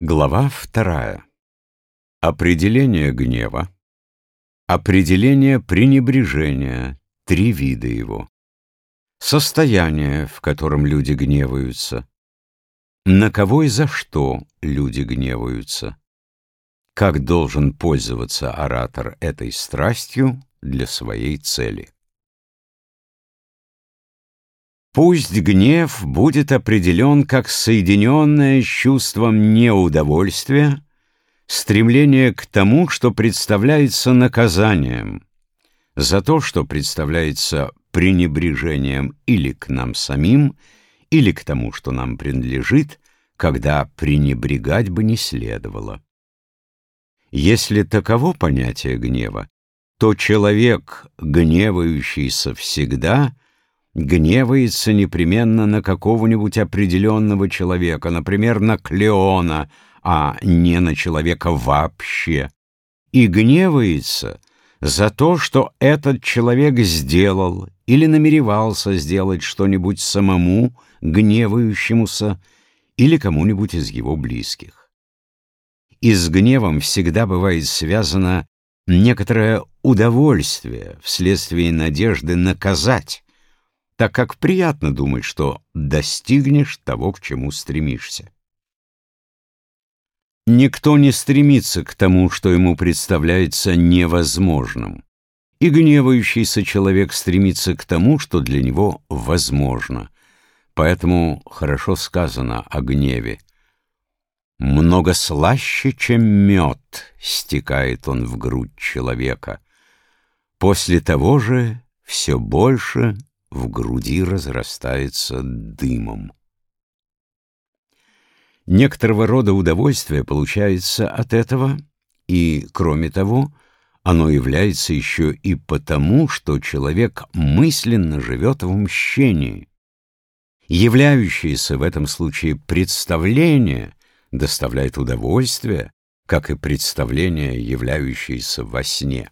Глава вторая. Определение гнева. Определение пренебрежения. Три вида его. Состояние, в котором люди гневаются. На кого и за что люди гневаются. Как должен пользоваться оратор этой страстью для своей цели. Пусть гнев будет определен как соединенное с чувством неудовольствия, стремление к тому, что представляется наказанием, за то, что представляется пренебрежением или к нам самим, или к тому, что нам принадлежит, когда пренебрегать бы не следовало. Если таково понятие гнева, то человек, гневающийся всегда — гневается непременно на какого-нибудь определенного человека, например, на Клеона, а не на человека вообще, и гневается за то, что этот человек сделал или намеревался сделать что-нибудь самому гневающемуся или кому-нибудь из его близких. И с гневом всегда бывает связано некоторое удовольствие вследствие надежды наказать, так как приятно думать, что достигнешь того, к чему стремишься. Никто не стремится к тому, что ему представляется невозможным, и гневающийся человек стремится к тому, что для него возможно. Поэтому хорошо сказано о гневе. Много слаще, чем мед, стекает он в грудь человека. После того же все больше в груди разрастается дымом. Некоторого рода удовольствие получается от этого, и, кроме того, оно является еще и потому, что человек мысленно живет в мщении. Являющееся в этом случае представление доставляет удовольствие, как и представление, являющееся во сне.